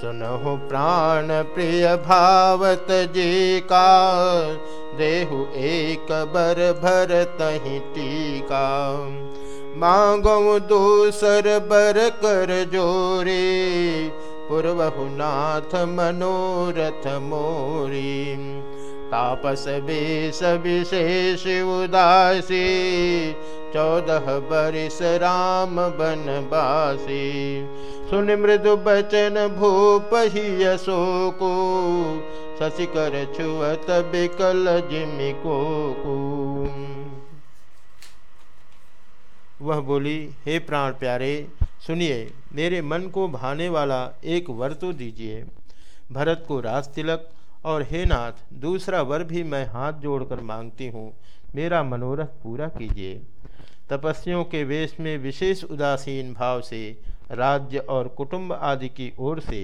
सुनहु प्राण प्रिय भावत जी का देहु एक बर भर तही टीका। मांगो दूसर बर कर जोरे पूर्वहु नाथ मनोरथ मोरी। तापस बेस विशेष उदासी चौदह बरिस राम बनवासी सुन मृदु बचन भूप ही को शशिकर छुअत बिकल जिमि को वह बोली, हे प्राण प्यारे, सुनिए, मेरे मन को भाने वाला एक वर तो दीजिए। भरत को राज तिलक और हे नाथ, दूसरा वर भी मैं हाथ जोड़कर मांगती हूँ। मेरा मनोरथ पूरा कीजिए। तपस्वियों के वेश में विशेष उदासीन भाव से, राज्य और कुटुंब आदि की ओर से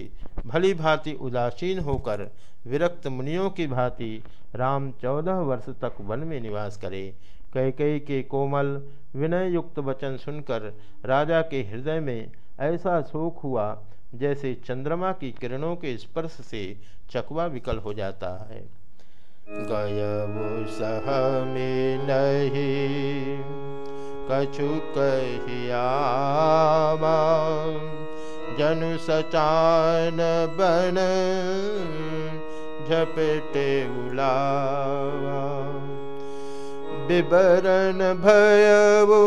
भली भांति उदासीन होकर विरक्त मुनियों की भांति राम चौदह वर्ष तक वन में निवास करे। कैकई के कोमल विनय युक्त वचन सुनकर राजा के हृदय में ऐसा शोक हुआ जैसे चंद्रमा की किरणों के स्पर्श से चकवा विकल हो जाता है। गय वो सह में नहीं। कछु कहियावा जनु सचान बन झपटे उलावा विवरण भयवो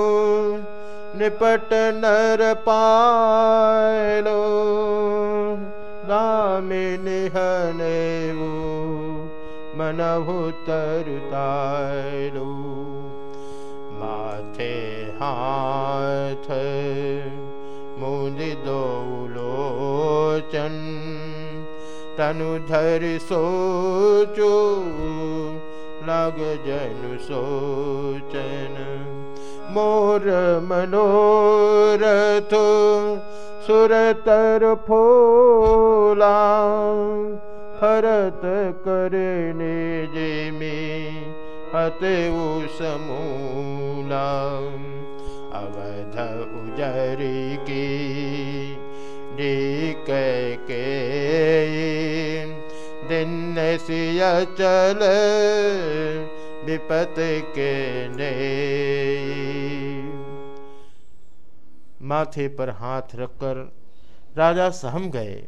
निपट नर पालो दामिनी हनेवो मनहु तरुतालो माथे हाथ मुदि दो लोचन तनु धर सोचो लग जनु सोचन। मोर मनोरथ सुरतर फोला फरत करने जे में अतउ समूला। अवध उजरी की के दिन सिया चल विपत के ने। माथे पर हाथ रखकर राजा सहम गए।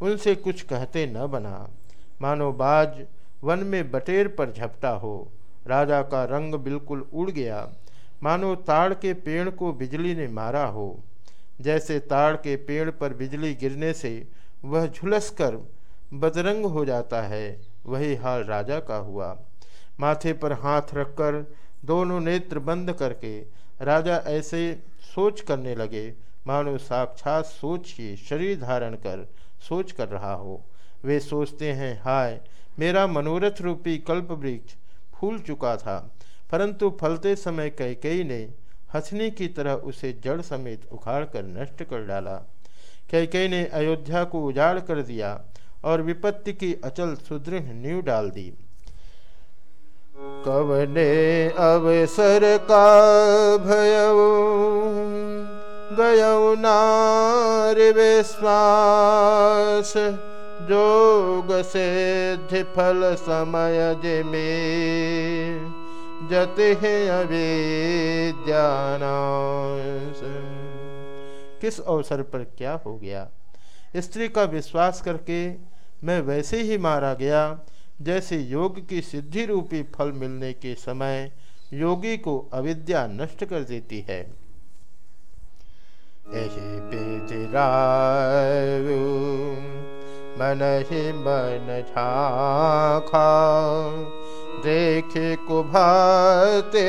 उनसे कुछ कहते न बना। मानो बाज वन में बटेर पर झपटा हो। राजा का रंग बिल्कुल उड़ गया। मानो ताड़ के पेड़ को बिजली ने मारा हो। जैसे ताड़ के पेड़ पर बिजली गिरने से वह झुलस कर बदरंग हो जाता है, वही हाल राजा का हुआ। माथे पर हाथ रखकर दोनों नेत्र बंद करके राजा ऐसे सोच करने लगे, मानो साक्षात सोच ही शरीर धारण कर सोच कर रहा हो। वे सोचते हैं, हाय, मेरा मनोरथ रूपी कल्प वृक्ष फूल चुका था, परंतु फलते समय कैकई ने हंसने की तरह उसे जड़ समेत उखाड़ कर नष्ट कर डाला। कैकई ने अयोध्या को उजाड़ कर दिया और विपत्ति की अचल सुदृढ़ नींव डाल दी। कवने अवसर का भय गय नार विश्वास। जोग सिद्धि फल समय जिमे। जत है किस अवसर पर क्या हो गया? स्त्री का विश्वास करके मैं वैसे ही मारा गया, जैसे योग की सिद्धि रूपी फल मिलने के समय योगी को अविद्या नष्ट कर देती है। ऐसे मन ही मन झाखा देखे कुभाते,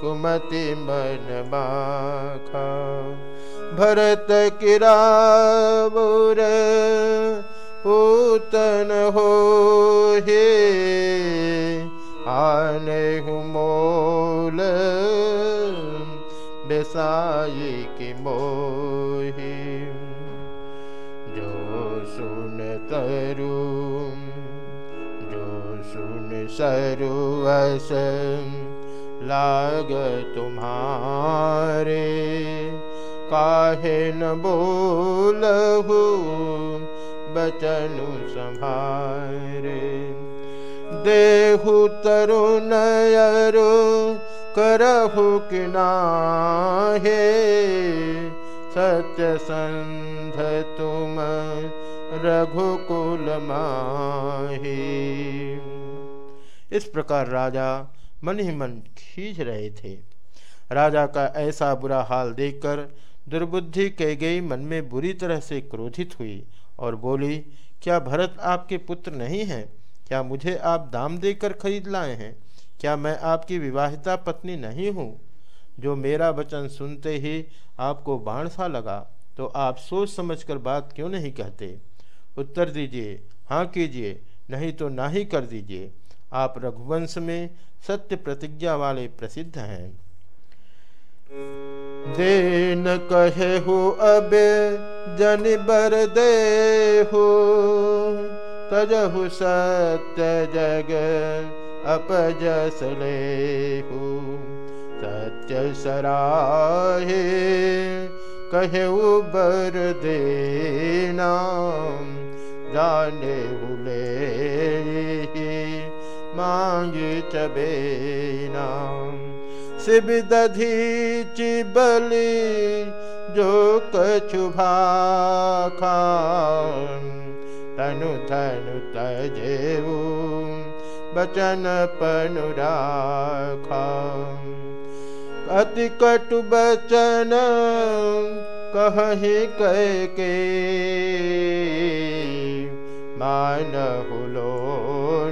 कुमति मन माखा भरत किराबुर पूतन हो हे आने मोल बेसाई की मोही। तरु जो सुन सरुवस लाग तुम्हारे। काहे न बोलहु बचनु संभारे। देहु तरुणयरु करहु किनाहे सत्य संध तुम रघुकुल इस प्रकार राजा मन ही मन खींच रहे थे। राजा का ऐसा बुरा हाल देखकर दुर्बुद्धि कह गई, मन में बुरी तरह से क्रोधित हुई और बोली, क्या भरत आपके पुत्र नहीं हैं? क्या मुझे आप दाम देकर खरीद लाए हैं? क्या मैं आपकी विवाहिता पत्नी नहीं हूँ? जो मेरा वचन सुनते ही आपको बाण सा लगा तो आप सोच समझकर बात क्यों नहीं कहते? उत्तर दीजिए हाँ कीजिए, नहीं तो ना ही कर दीजिए। आप रघुवंश में सत्य प्रतिज्ञा वाले प्रसिद्ध हैं। देन कहे हो, अब जन बर दे हो तजहु सत्य जग अपजस ले हो सत्य सराहे, कहे बर देना जाने हुले मांग चबेना शिव दधी चिबली जो कछु खान। तनु धनु तजेऊ बचन पनुराखा अति कटु बचन कह के मान हुलो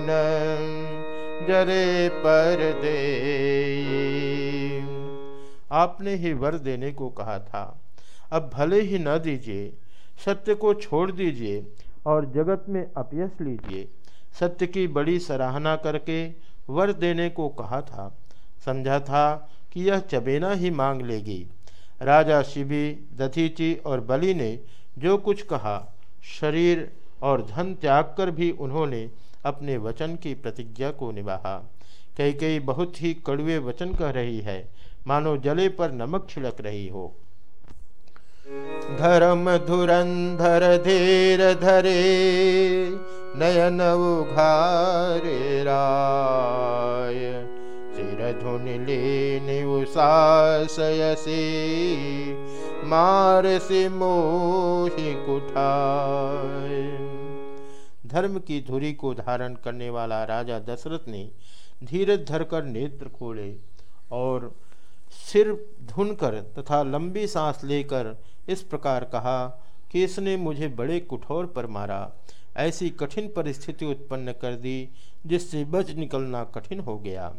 न जरे पर दे आपने ही वर देने को कहा था। अब भले ही न दीजिए, सत्य को छोड़ दीजिए और जगत में अपयश लीजिए। सत्य की बड़ी सराहना करके वर देने को कहा था। समझा था कि यह चबेना ही मांग लेगी। राजा शिवी, दधीची और बलि ने जो कुछ कहा, शरीर और धन त्याग कर भी उन्होंने अपने वचन की प्रतिज्ञा को निभाया कई कई बहुत ही कड़वे वचन कह रही है, मानो जले पर नमक छिड़क रही हो। धर्म धुरंधर धीर धरे, नयन उघारे राय। सिर धुन लीन उसासयसी मार से मोहि कुठाय। धर्म की धुरी को धारण करने वाला राजा दशरथ ने धीरज धरकर नेत्र खोले और सिर धुनकर तथा लंबी सांस लेकर इस प्रकार कहा कि इसने मुझे बड़े कुठोर पर मारा। ऐसी कठिन परिस्थिति उत्पन्न कर दी, जिससे बच निकलना कठिन हो गया।